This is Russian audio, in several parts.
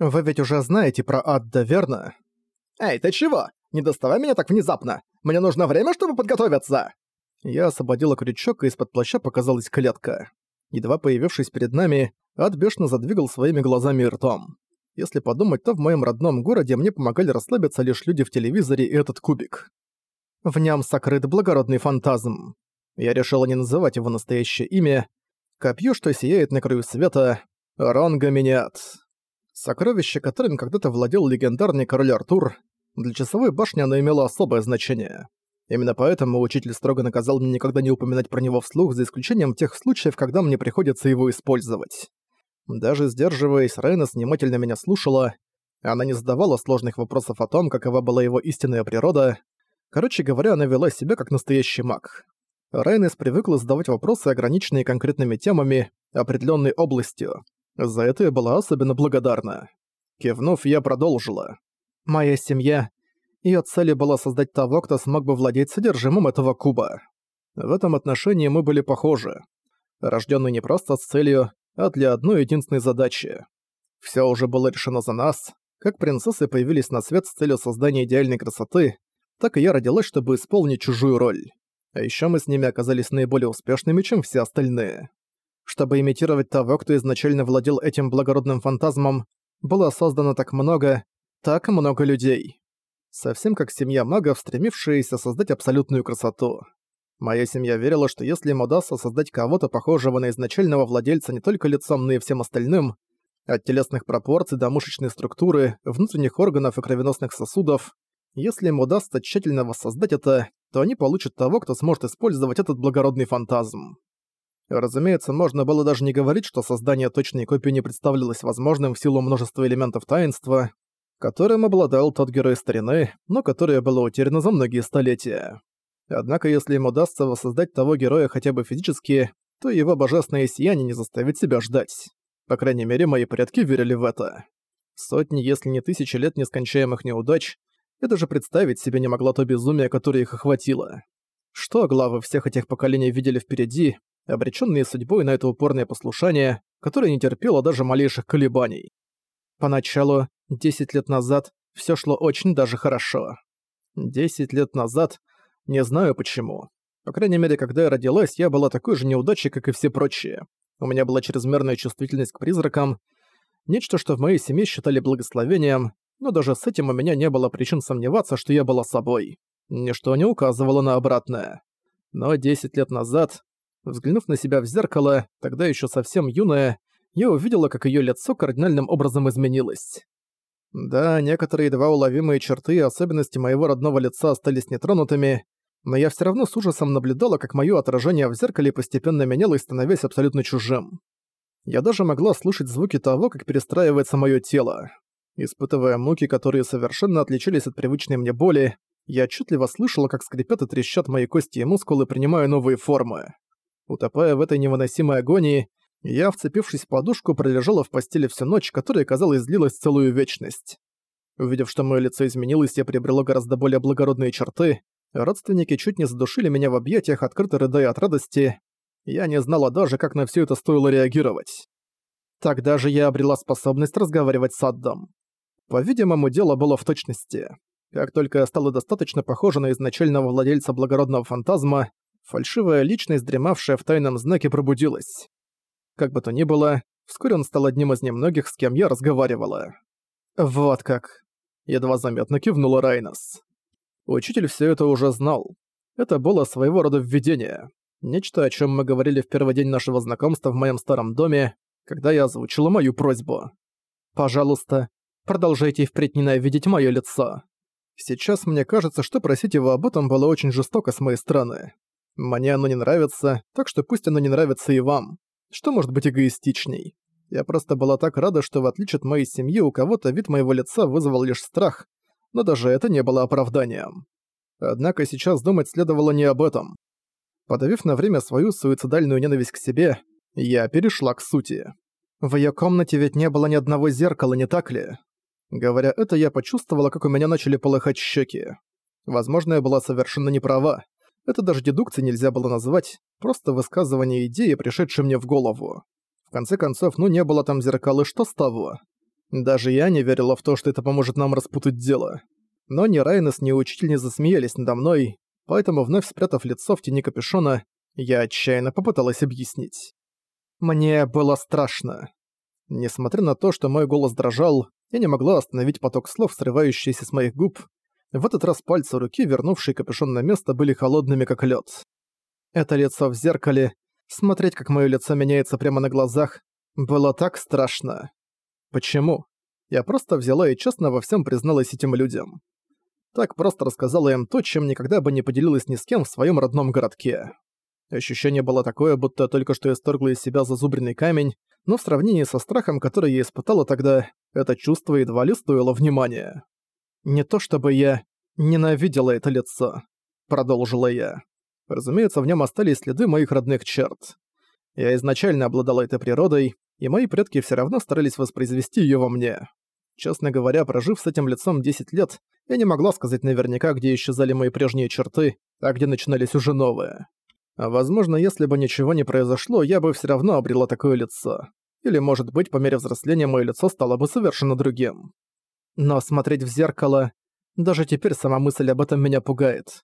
Вы ведь уже знаете про Адда, верно? Эй, ты чего? Не доставай меня так внезапно! Мне нужно время, чтобы подготовиться!» Я освободила крючок, и из-под плаща показалась клетка. Едва появившись перед нами, Ад бешено задвигал своими глазами и ртом. Если подумать, то в моем родном городе мне помогали расслабиться лишь люди в телевизоре и этот кубик. В нем сокрыт благородный фантазм. Я решила не называть его настоящее имя. Копье, что сияет на краю света, Ронга Миниат. Сокровище, которым когда-то владел легендарный король Артур, для часовой башни оно имело особое значение. Именно поэтому учитель строго наказал мне никогда не упоминать про него вслух, за исключением тех случаев, когда мне приходится его использовать. Даже сдерживаясь, Рейна внимательно меня слушала. Она не задавала сложных вопросов о том, какова была его истинная природа. Короче говоря, она вела себя как настоящий маг. Рейнес привыкла задавать вопросы, ограниченные конкретными темами, определенной областью. За это я была особенно благодарна. Кивнув, я продолжила. «Моя семья... Её целью было создать того, кто смог бы владеть содержимым этого куба. В этом отношении мы были похожи. Рождённые не просто с целью, а для одной единственной задачи. Всё уже было решено за нас. Как принцессы появились на свет с целью создания идеальной красоты, так и я родилась, чтобы исполнить чужую роль. А ещё мы с ними оказались наиболее успешными, чем все остальные. Чтобы имитировать того, кто изначально владел этим благородным фантазмом, было создано так много, так много людей. Совсем как семья магов, стремившаяся создать абсолютную красоту. Моя семья верила, что если им удастся создать кого-то похожего на изначального владельца не только лицом, но и всем остальным, от телесных пропорций до мышечной структуры, внутренних органов и кровеносных сосудов, если им удастся тщательно воссоздать это, то они получат того, кто сможет использовать этот благородный фантазм. Разумеется, можно было даже не говорить, что создание точной копии не представлялось возможным в силу множества элементов таинства, которым обладал тот герой старины, но которое было утеряно за многие столетия. Однако, если им удастся воссоздать того героя хотя бы физически, то его божественное сияние не заставит себя ждать. По крайней мере, мои предки верили в это. Сотни, если не тысячи лет нескончаемых неудач, я даже представить себе не могла то безумие, которое их охватило. Что главы всех этих поколений видели впереди, обреченные судьбой на это упорное послушание, которое не терпело даже малейших колебаний. Поначалу, 10 лет назад, все шло очень даже хорошо. 10 лет назад не знаю почему. По крайней мере, когда я родилась, я была такой же неудачей, как и все прочие. У меня была чрезмерная чувствительность к призракам, нечто, что в моей семье считали благословением, но даже с этим у меня не было причин сомневаться, что я была собой. Ничто не указывало на обратное. Но 10 лет назад, взглянув на себя в зеркало, тогда еще совсем юная, я увидела, как ее лицо кардинальным образом изменилось. Да, некоторые едва уловимые черты и особенности моего родного лица остались нетронутыми, но я все равно с ужасом наблюдала, как мое отражение в зеркале постепенно менялось, становясь абсолютно чужим. Я даже могла слышать звуки того, как перестраивается мое тело. Испытывая муки, которые совершенно отличались от привычной мне боли, я отчетливо слышала, как скрипят и трещат мои кости и мускулы, принимая новые формы. Утопая в этой невыносимой агонии, я, вцепившись в подушку, пролежала в постели всю ночь, которая, казалось, длилась целую вечность. Увидев, что мое лицо изменилось, я приобрело гораздо более благородные черты. Родственники чуть не задушили меня в объятиях, открыто рыдая от радости. Я не знала даже, как на все это стоило реагировать. Тогда же я обрела способность разговаривать с Аддом. По-видимому, дело было в точности. Как только я стала достаточно похожа на изначального владельца благородного фантазма, фальшивая личность, дремавшая в тайном знаке, пробудилась. Как бы то ни было, вскоре он стал одним из немногих, с кем я разговаривала. «Вот как!» — едва заметно кивнула Райнос. Учитель все это уже знал. Это было своего рода введение. Нечто, о чем мы говорили в первый день нашего знакомства в моем старом доме, когда я озвучила мою просьбу. «Пожалуйста, продолжайте впредь ненавидеть мое лицо». Сейчас мне кажется, что просить его об этом было очень жестоко с моей стороны. Мне оно не нравится, так что пусть оно не нравится и вам. Что может быть эгоистичней? Я просто была так рада, что в отличие от моей семьи у кого-то вид моего лица вызвал лишь страх, но даже это не было оправданием. Однако сейчас думать следовало не об этом. Подавив на время свою суицидальную ненависть к себе, я перешла к сути. В её комнате ведь не было ни одного зеркала, не так ли? Говоря это, я почувствовала, как у меня начали полыхать щеки. Возможно, я была совершенно не права. Это даже дедукцией нельзя было назвать, просто высказывание идеи, пришедшей мне в голову. В конце концов, ну не было там зеркал, и что с того? Даже я не верила в то, что это поможет нам распутать дело. Но ни Райнес, ни учитель не засмеялись надо мной, поэтому, вновь спрятав лицо в тени капюшона, я отчаянно попыталась объяснить. Мне было страшно. Несмотря на то, что мой голос дрожал, я не могла остановить поток слов, срывающийся с моих губ. В этот раз пальцы руки, вернувшие капюшон на место, были холодными, как лед. Это лицо в зеркале, смотреть, как мое лицо меняется прямо на глазах, было так страшно. Почему? Я просто взяла и честно во всем призналась этим людям. Так просто рассказала им то, чем никогда бы не поделилась ни с кем в своем родном городке. Ощущение было такое, будто только что исторгла из себя зазубренный камень, но в сравнении со страхом, который я испытала тогда, это чувство едва ли стоило внимания. «Не то чтобы я ненавидела это лицо», — продолжила я. Разумеется, в нем остались следы моих родных черт. Я изначально обладала этой природой, и мои предки все равно старались воспроизвести ее во мне. Честно говоря, прожив с этим лицом 10 лет, я не могла сказать наверняка, где исчезали мои прежние черты, а где начинались уже новые. Возможно, если бы ничего не произошло, я бы все равно обрела такое лицо. Или, может быть, по мере взросления мое лицо стало бы совершенно другим. Но смотреть в зеркало... Даже теперь сама мысль об этом меня пугает.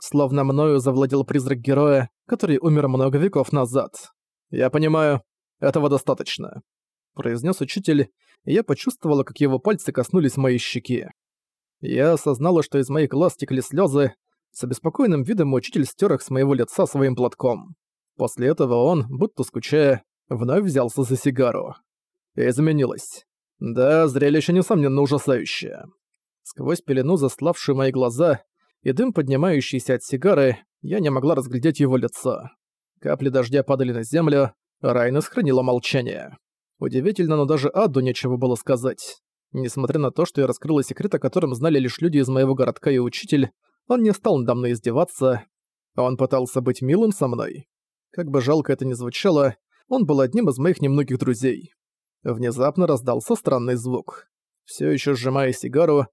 Словно мною завладел призрак героя, который умер много веков назад. «Я понимаю, этого достаточно», — произнес учитель, и я почувствовала, как его пальцы коснулись моей щеки. Я осознала, что из моих глаз текли слезы. С обеспокоенным видом учитель стер их с моего лица своим платком. После этого он, будто скучая, вновь взялся за сигару. Изменилось. Да, зрелище, несомненно, ужасающее. Сквозь пелену, заславшую мои глаза, и дым, поднимающийся от сигары, я не могла разглядеть его лицо. Капли дождя падали на землю, Райна сохранила молчание. Удивительно, но даже Адду нечего было сказать. Несмотря на то, что я раскрыла секрет, о котором знали лишь люди из моего городка и учитель, он не стал надо мной издеваться. Он пытался быть милым со мной. Как бы жалко это ни звучало, он был одним из моих немногих друзей. Внезапно раздался странный звук. Все еще сжимая сигару,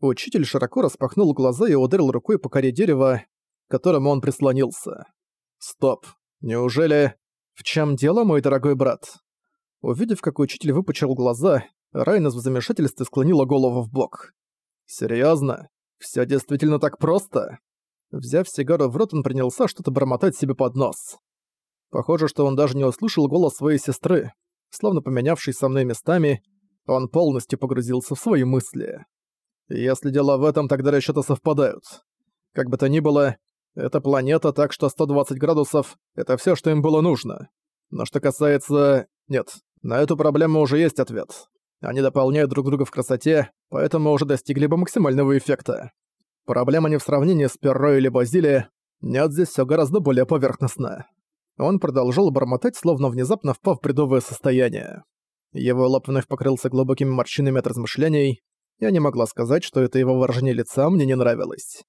учитель широко распахнул глаза и ударил рукой по коре дерева, к которому он прислонился. «Стоп. Неужели...» «В чем дело, мой дорогой брат?» Увидев, как учитель выпучил глаза, Райнес в замешательстве склонила голову в бок. «Серьёзно? Всё действительно так просто?» Взяв сигару в рот, он принялся что-то бормотать себе под нос. Похоже, что он даже не услышал голос своей сестры. Словно поменявшись со мной местами, он полностью погрузился в свои мысли. Если дело в этом, тогда расчёты совпадают. Как бы то ни было, это планета, так что 120 градусов — это всё, что им было нужно. Но что касается... Нет, на эту проблему уже есть ответ. Они дополняют друг друга в красоте, поэтому уже достигли бы максимального эффекта. Проблема не в сравнении с Перро или Базили. Нет, здесь все гораздо более поверхностно. Он продолжал бормотать, словно внезапно впав в бредовое состояние. Его лоб вновь покрылся глубокими морщинами от размышлений. Я не могла сказать, что это его выражение лица мне не нравилось.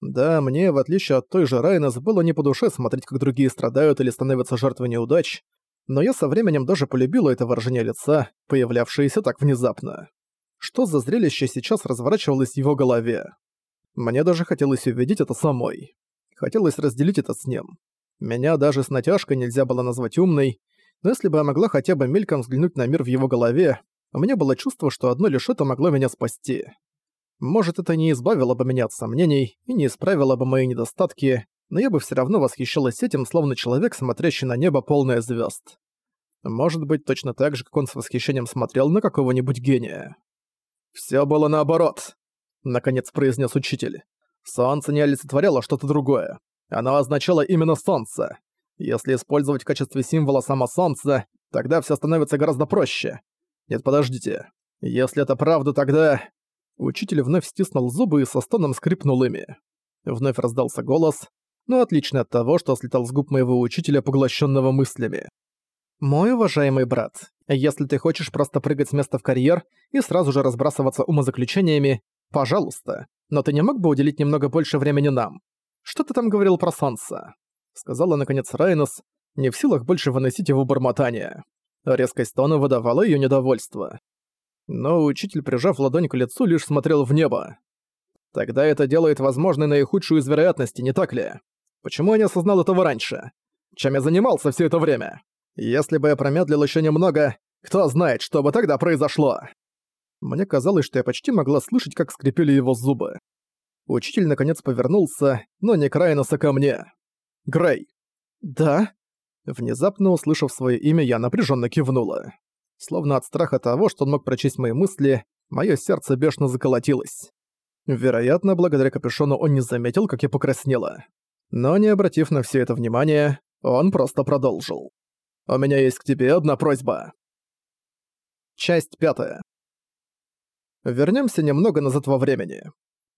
Да, мне, в отличие от той же Райнес, было не по душе смотреть, как другие страдают или становятся жертвой неудач, но я со временем даже полюбила это выражение лица, появлявшееся так внезапно. Что за зрелище сейчас разворачивалось в его голове? Мне даже хотелось увидеть это самой. Хотелось разделить это с ним. Меня даже с натяжкой нельзя было назвать умной, но если бы я могла хотя бы мельком взглянуть на мир в его голове, у меня было чувство, что одно лишь это могло меня спасти. Может, это не избавило бы меня от сомнений и не исправило бы мои недостатки, но я бы все равно восхищалась этим, словно человек, смотрящий на небо полное звезд. Может быть, точно так же, как он с восхищением смотрел на какого-нибудь гения. Все было наоборот», — наконец произнес учитель. «Солнце не олицетворяло что-то другое. Оно означало именно солнце. Если использовать в качестве символа само солнце, тогда все становится гораздо проще. Нет, подождите. Если это правда, тогда...» Учитель вновь стиснул зубы и со стоном скрипнул ими. Вновь раздался голос, но отлично от того, что слетал с губ моего учителя, поглощенного мыслями. «Мой уважаемый брат, если ты хочешь просто прыгать с места в карьер и сразу же разбрасываться умозаключениями, пожалуйста, но ты не мог бы уделить немного больше времени нам? Что ты там говорил про солнце?» Сказала, наконец, Райнус, не в силах больше выносить его бормотание. Резкость тона выдавала ее недовольство. Но учитель, прижав ладонь к лицу, лишь смотрел в небо. Тогда это делает возможной наихудшую из вероятностей, не так ли? Почему я не осознал этого раньше? Чем я занимался все это время? Если бы я промедлил еще немного, кто знает, что бы тогда произошло. Мне казалось, что я почти могла слышать, как скрипели его зубы. Учитель наконец повернулся, но не Крайноса ко мне. «Грей!» «Да?» Внезапно услышав свое имя, я напряженно кивнула. Словно от страха того, что он мог прочесть мои мысли, мое сердце бешено заколотилось. Вероятно, благодаря капюшону он не заметил, как я покраснела. Но не обратив на все это внимание, он просто продолжил. «У меня есть к тебе одна просьба». Часть пятая. Вернемся немного назад во времени.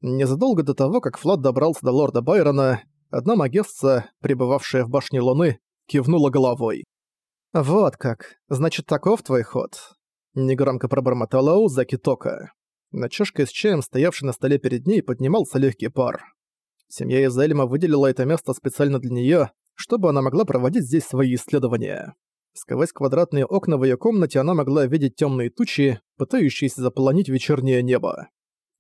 Незадолго до того, как Флот добрался до лорда Байрона, одна магесса, пребывавшая в башне Луны, кивнула головой. «Вот как. Значит, таков твой ход?» Негромко пробормотала Узаки Тока. На чашке с чаем, стоявшей на столе перед ней, поднимался легкий пар. Семья Изельма выделила это место специально для нее, чтобы она могла проводить здесь свои исследования. Сквозь квадратные окна в ее комнате она могла видеть темные тучи, пытающиеся заполонить вечернее небо.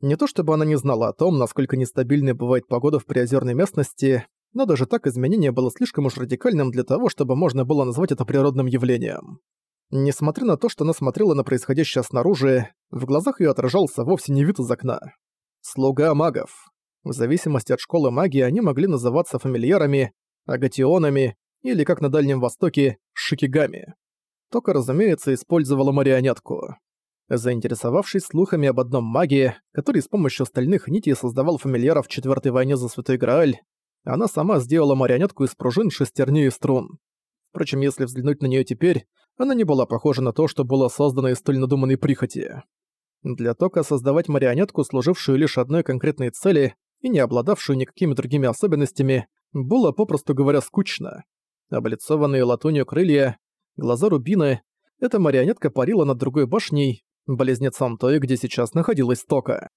Не то чтобы она не знала о том, насколько нестабильной бывает погода в приозерной местности, но даже так изменение было слишком уж радикальным для того, чтобы можно было назвать это природным явлением. Несмотря на то, что она смотрела на происходящее снаружи, в глазах ее отражался вовсе не вид из окна. Слуга магов. В зависимости от школы магии они могли называться фамильярами, агатионами или, как на Дальнем Востоке, шикигами. Тока, разумеется, использовала марионетку. Заинтересовавшись слухами об одном маге, который с помощью стальных нитей создавал фамильяров в Четвёртой войне за Святой Грааль, она сама сделала марионетку из пружин, шестерней и струн. Впрочем, если взглянуть на неё теперь, она не была похожа на то, что было создано из столь надуманной прихоти. Для Тока создавать марионетку, служившую лишь одной конкретной цели и не обладавшую никакими другими особенностями, было, попросту говоря, скучно. Облицованные латунью крылья, глаза рубины, эта марионетка парила над другой башней, близнецом той, где сейчас находилась Тока.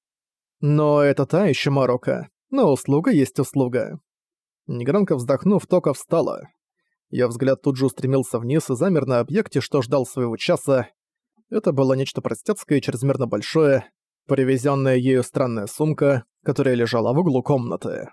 Но это та еще Марокко, но услуга есть услуга. Негромко вздохнув, Тока встала. Её взгляд тут же устремился вниз и замер на объекте, что ждал своего часа. Это было нечто простецкое и чрезмерно большое, привезённая ею странная сумка, которая лежала в углу комнаты.